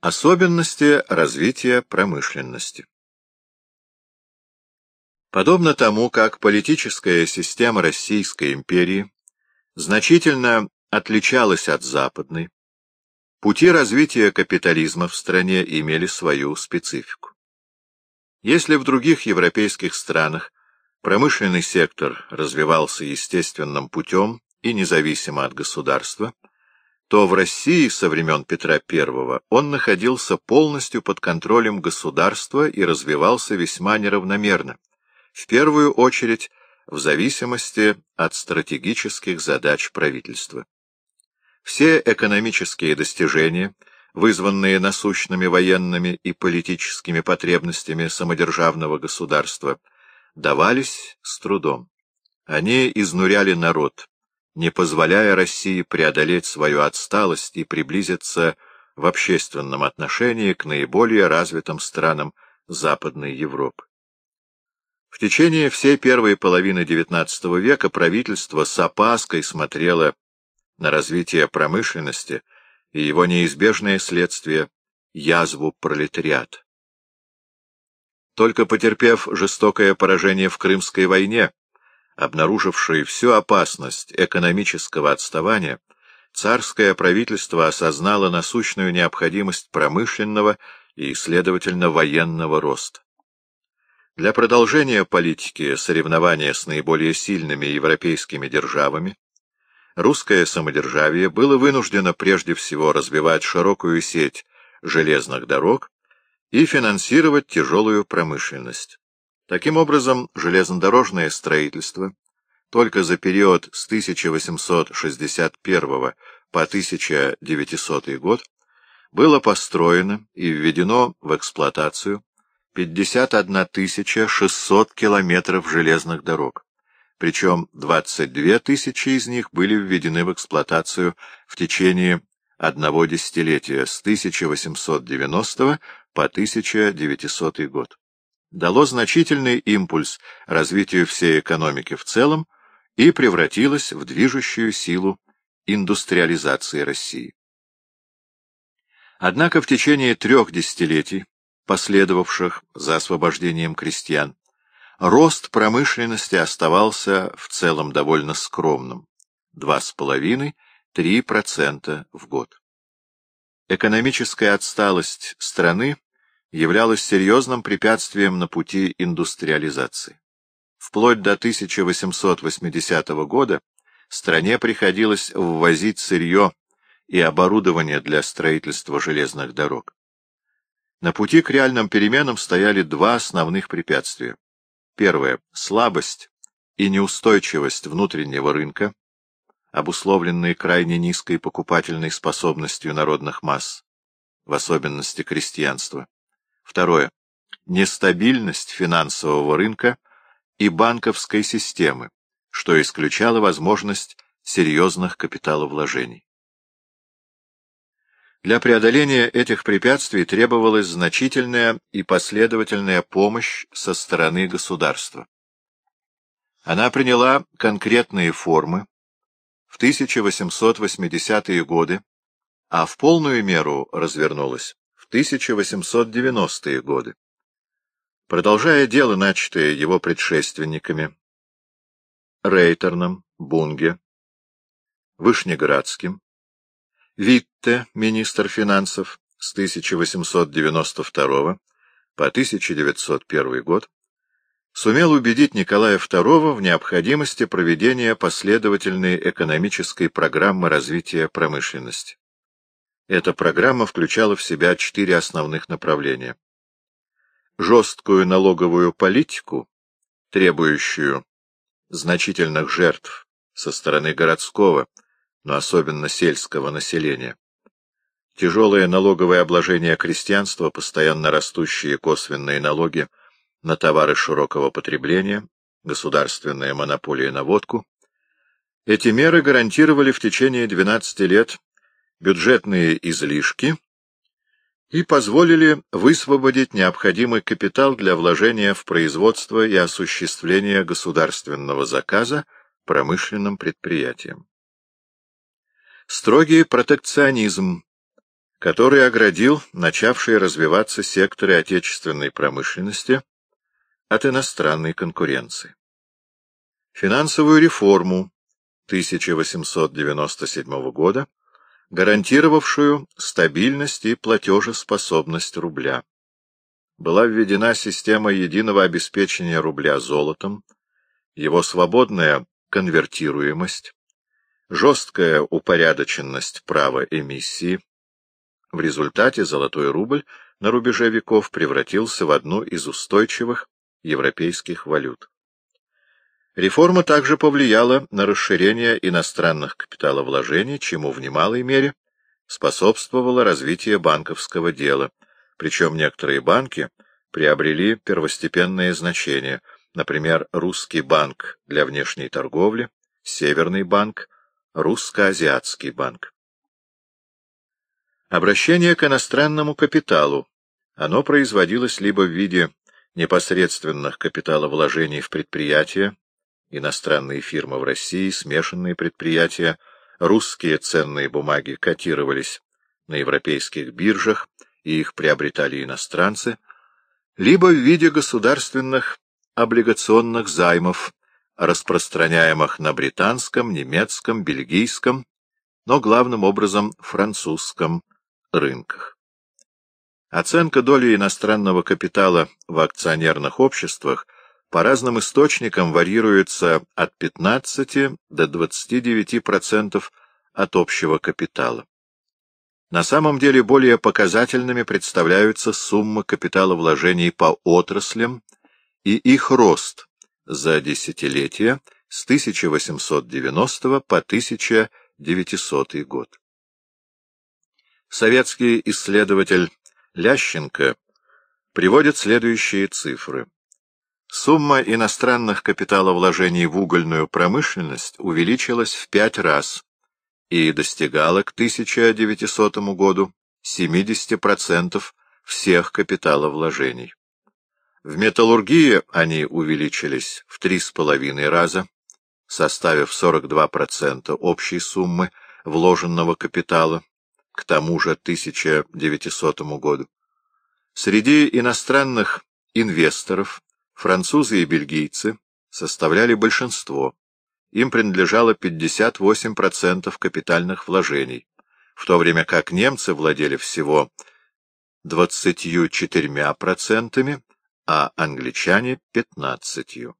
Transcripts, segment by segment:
Особенности развития промышленности Подобно тому, как политическая система Российской империи значительно отличалась от западной, пути развития капитализма в стране имели свою специфику. Если в других европейских странах промышленный сектор развивался естественным путем и независимо от государства, то в России со времен Петра I он находился полностью под контролем государства и развивался весьма неравномерно, в первую очередь в зависимости от стратегических задач правительства. Все экономические достижения, вызванные насущными военными и политическими потребностями самодержавного государства, давались с трудом. Они изнуряли народ, не позволяя России преодолеть свою отсталость и приблизиться в общественном отношении к наиболее развитым странам Западной Европы. В течение всей первой половины XIX века правительство с опаской смотрело на развитие промышленности и его неизбежное следствие — язву пролетариат. Только потерпев жестокое поражение в Крымской войне, обнаруживший всю опасность экономического отставания, царское правительство осознало насущную необходимость промышленного и, следовательно, военного роста. Для продолжения политики соревнования с наиболее сильными европейскими державами русское самодержавие было вынуждено прежде всего развивать широкую сеть железных дорог и финансировать тяжелую промышленность. Таким образом, железнодорожное строительство только за период с 1861 по 1900 год было построено и введено в эксплуатацию 51 600 километров железных дорог, причем 22 тысячи из них были введены в эксплуатацию в течение одного десятилетия с 1890 по 1900 год дало значительный импульс развитию всей экономики в целом и превратилось в движущую силу индустриализации России. Однако в течение трех десятилетий, последовавших за освобождением крестьян, рост промышленности оставался в целом довольно скромным — 2,5-3% в год. Экономическая отсталость страны являлось серьезным препятствием на пути индустриализации. Вплоть до 1880 года стране приходилось ввозить сырье и оборудование для строительства железных дорог. На пути к реальным переменам стояли два основных препятствия. Первое — слабость и неустойчивость внутреннего рынка, обусловленные крайне низкой покупательной способностью народных масс, в особенности крестьянства. Второе. Нестабильность финансового рынка и банковской системы, что исключало возможность серьезных капиталовложений. Для преодоления этих препятствий требовалась значительная и последовательная помощь со стороны государства. Она приняла конкретные формы в 1880-е годы, а в полную меру развернулась 1890-е годы. Продолжая дело, начатое его предшественниками Рейтерном, Бунге, Вышнеградским, Витте, министр финансов, с 1892 по 1901 год, сумел убедить Николая II в необходимости проведения последовательной экономической программы развития промышленности. Эта программа включала в себя четыре основных направления. Жесткую налоговую политику, требующую значительных жертв со стороны городского, но особенно сельского населения. Тяжелое налоговое обложение крестьянства, постоянно растущие косвенные налоги на товары широкого потребления, государственная монополия на водку. Эти меры гарантировали в течение 12 лет бюджетные излишки и позволили высвободить необходимый капитал для вложения в производство и осуществление государственного заказа промышленным предприятиям. Строгий протекционизм который оградил начавшие развиваться секторы отечественной промышленности от иностранной конкуренции. Финансовую реформу 1897 года, гарантировавшую стабильность и платежеспособность рубля. Была введена система единого обеспечения рубля золотом, его свободная конвертируемость, жесткая упорядоченность права эмиссии. В результате золотой рубль на рубеже веков превратился в одну из устойчивых европейских валют. Реформа также повлияла на расширение иностранных капиталовложений, чему в немалой мере способствовало развитие банковского дела, причем некоторые банки приобрели первостепенное значение, например, Русский банк для внешней торговли, Северный банк, Русско-Азиатский банк. Обращение к иностранному капиталу. Оно производилось либо в виде непосредственных капиталовложений в предприятия, иностранные фирмы в России, смешанные предприятия, русские ценные бумаги котировались на европейских биржах, и их приобретали иностранцы, либо в виде государственных облигационных займов, распространяемых на британском, немецком, бельгийском, но главным образом французском рынках. Оценка доли иностранного капитала в акционерных обществах по разным источникам варьируется от 15 до 29% от общего капитала. На самом деле более показательными представляются суммы капиталовложений по отраслям и их рост за десятилетия с 1890 по 1900 год. Советский исследователь Лященко приводит следующие цифры. Сумма иностранных капиталовложений в угольную промышленность увеличилась в пять раз и достигала к 1900 году 70% всех капиталовложений. В металлургии они увеличились в три с половиной раза, составив 42% общей суммы вложенного капитала к тому же 1900 году. Среди иностранных инвесторов французы и бельгийцы составляли большинство. Им принадлежало 58% капитальных вложений, в то время как немцы владели всего 24%, а англичане — пятнадцатью.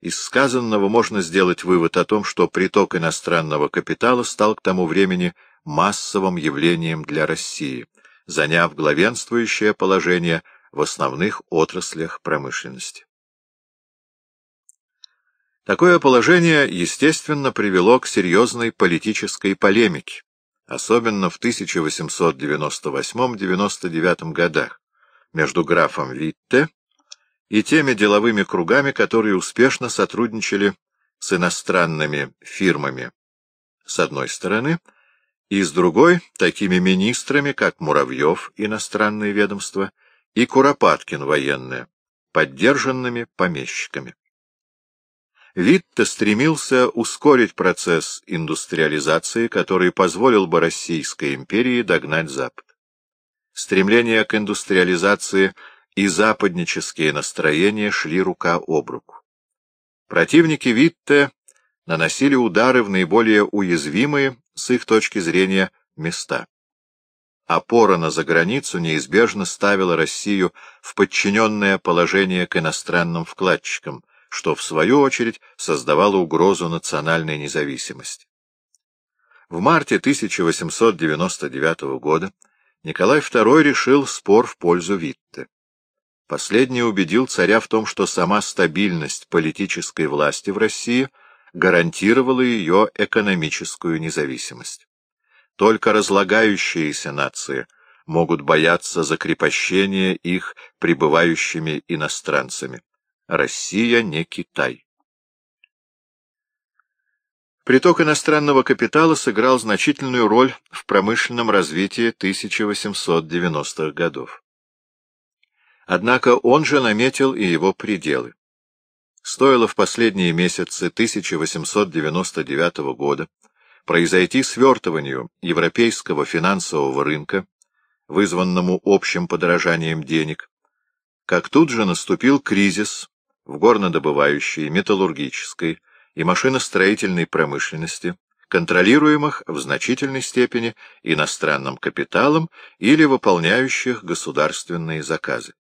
Из сказанного можно сделать вывод о том, что приток иностранного капитала стал к тому времени массовым явлением для России, заняв главенствующее положение в основных отраслях промышленности. Такое положение, естественно, привело к серьезной политической полемике, особенно в 1898-99 годах, между графом Витте и теми деловыми кругами, которые успешно сотрудничали с иностранными фирмами с одной стороны, и с другой — такими министрами, как Муравьев, иностранные ведомства, и Куропаткин, военные, поддержанными помещиками. Витте стремился ускорить процесс индустриализации, который позволил бы Российской империи догнать Запад стремление к индустриализации и западнические настроения шли рука об руку. Противники Витте наносили удары в наиболее уязвимые, с их точки зрения, места. Опора на заграницу неизбежно ставила Россию в подчиненное положение к иностранным вкладчикам, что, в свою очередь, создавало угрозу национальной независимости. В марте 1899 года Николай II решил спор в пользу Витте. Последний убедил царя в том, что сама стабильность политической власти в России гарантировала ее экономическую независимость. Только разлагающиеся нации могут бояться закрепощения их пребывающими иностранцами. Россия не Китай. Приток иностранного капитала сыграл значительную роль в промышленном развитии 1890-х годов. Однако он же наметил и его пределы. Стоило в последние месяцы 1899 года произойти свертыванию европейского финансового рынка, вызванному общим подорожанием денег, как тут же наступил кризис в горнодобывающей, металлургической и машиностроительной промышленности, контролируемых в значительной степени иностранным капиталом или выполняющих государственные заказы.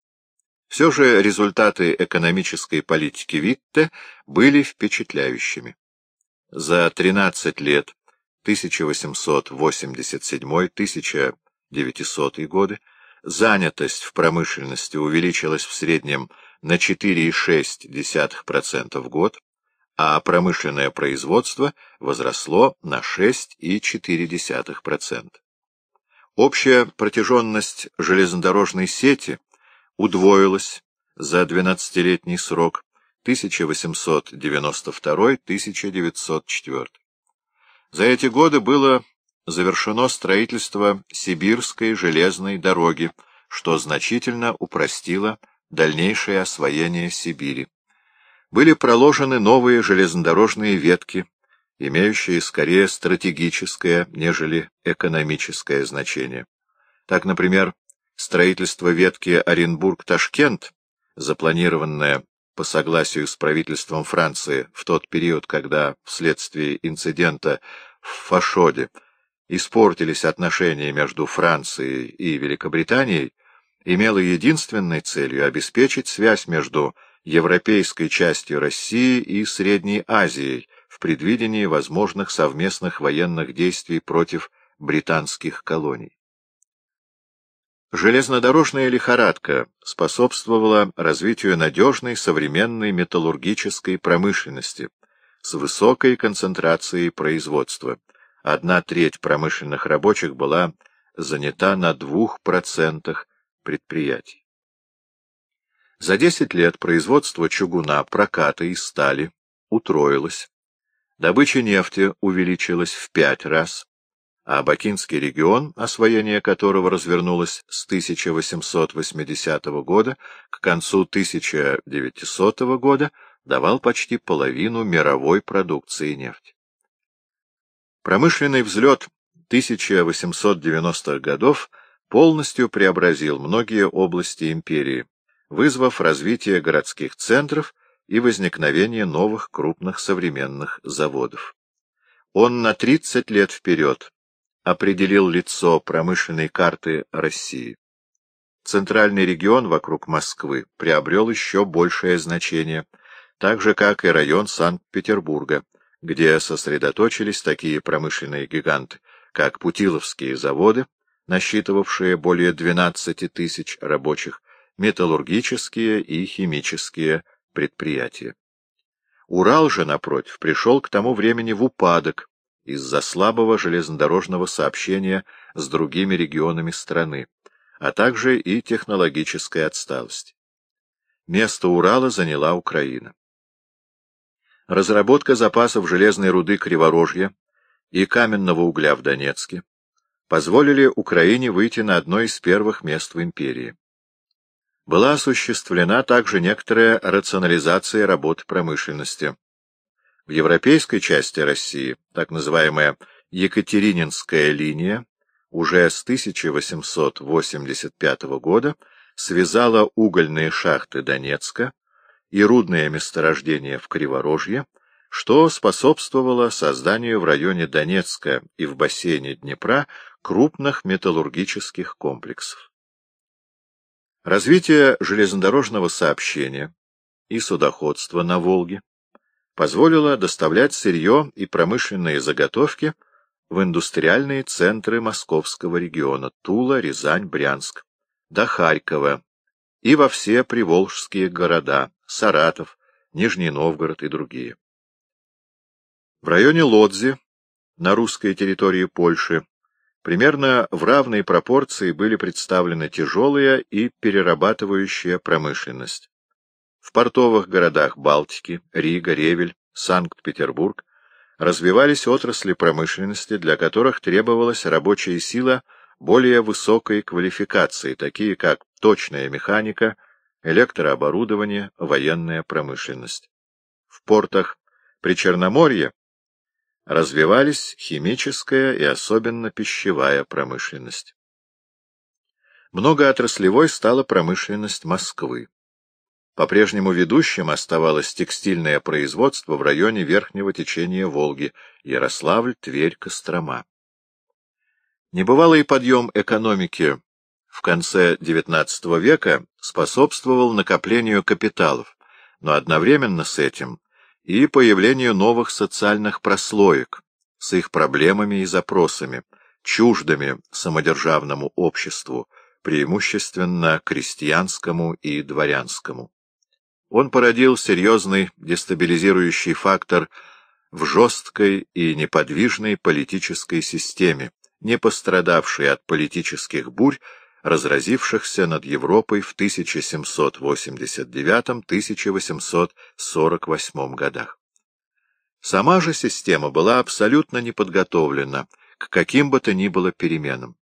Все же результаты экономической политики Витте были впечатляющими. За 13 лет 1887-1900 годы занятость в промышленности увеличилась в среднем на 4,6% в год, а промышленное производство возросло на 6,4%. Общая протяженность железнодорожной сети удвоилась за 12-летний срок 1892-1904. За эти годы было завершено строительство Сибирской железной дороги, что значительно упростило дальнейшее освоение Сибири были проложены новые железнодорожные ветки, имеющие скорее стратегическое, нежели экономическое значение. Так, например, строительство ветки Оренбург-Ташкент, запланированное по согласию с правительством Франции в тот период, когда вследствие инцидента в Фашоде испортились отношения между Францией и Великобританией, имело единственной целью обеспечить связь между европейской частью России и Средней Азией в предвидении возможных совместных военных действий против британских колоний. Железнодорожная лихорадка способствовала развитию надежной современной металлургической промышленности с высокой концентрацией производства. Одна треть промышленных рабочих была занята на двух процентах предприятий. За 10 лет производство чугуна, проката и стали утроилось, добыча нефти увеличилась в пять раз, а Бакинский регион, освоение которого развернулось с 1880 года к концу 1900 года, давал почти половину мировой продукции нефти. Промышленный взлет 1890-х годов полностью преобразил многие области империи, вызвав развитие городских центров и возникновение новых крупных современных заводов. Он на 30 лет вперед определил лицо промышленной карты России. Центральный регион вокруг Москвы приобрел еще большее значение, так же, как и район Санкт-Петербурга, где сосредоточились такие промышленные гиганты, как Путиловские заводы, насчитывавшие более 12 тысяч рабочих, металлургические и химические предприятия. Урал же, напротив, пришел к тому времени в упадок из-за слабого железнодорожного сообщения с другими регионами страны, а также и технологической отсталости. Место Урала заняла Украина. Разработка запасов железной руды Криворожья и каменного угля в Донецке позволили Украине выйти на одно из первых мест в империи была осуществлена также некоторая рационализация работы промышленности. В европейской части России так называемая Екатерининская линия уже с 1885 года связала угольные шахты Донецка и рудные месторождения в Криворожье, что способствовало созданию в районе Донецка и в бассейне Днепра крупных металлургических комплексов. Развитие железнодорожного сообщения и судоходства на Волге позволило доставлять сырье и промышленные заготовки в индустриальные центры московского региона Тула, Рязань, Брянск, до Харькова и во все приволжские города Саратов, Нижний Новгород и другие. В районе Лодзи, на русской территории Польши, Примерно в равной пропорции были представлены тяжелая и перерабатывающая промышленность. В портовых городах Балтики, Рига, Ревель, Санкт-Петербург развивались отрасли промышленности, для которых требовалась рабочая сила более высокой квалификации, такие как точная механика, электрооборудование, военная промышленность. В портах при Черноморье развивались химическая и особенно пищевая промышленность. Многоотраслевой стала промышленность Москвы. По-прежнему ведущим оставалось текстильное производство в районе верхнего течения Волги, Ярославль, Тверь, Кострома. Небывалый подъем экономики в конце XIX века способствовал накоплению капиталов, но одновременно с этим и появлению новых социальных прослоек с их проблемами и запросами, чуждыми самодержавному обществу, преимущественно крестьянскому и дворянскому. Он породил серьезный дестабилизирующий фактор в жесткой и неподвижной политической системе, не пострадавшей от политических бурь, разразившихся над Европой в 1789-1848 годах. Сама же система была абсолютно не подготовлена к каким бы то ни было переменам.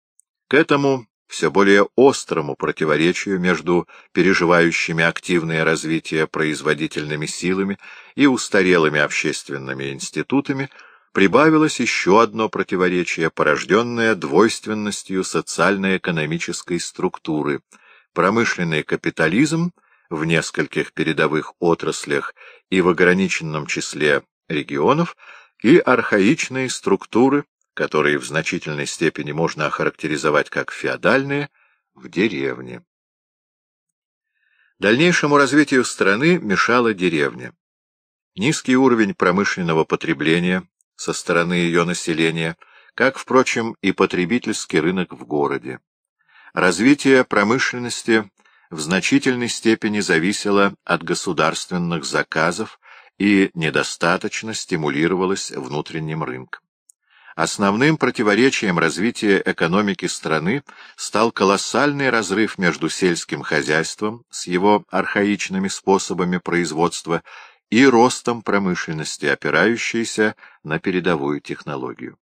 К этому все более острому противоречию между переживающими активное развитие производительными силами и устарелыми общественными институтами прибавилось еще одно противоречие, порожденное двойственностью социально-экономической структуры. Промышленный капитализм в нескольких передовых отраслях и в ограниченном числе регионов и архаичные структуры которые в значительной степени можно охарактеризовать как феодальные, в деревне. Дальнейшему развитию страны мешала деревня. Низкий уровень промышленного потребления со стороны ее населения, как, впрочем, и потребительский рынок в городе. Развитие промышленности в значительной степени зависело от государственных заказов и недостаточно стимулировалось внутренним рынком. Основным противоречием развития экономики страны стал колоссальный разрыв между сельским хозяйством с его архаичными способами производства и ростом промышленности, опирающейся на передовую технологию.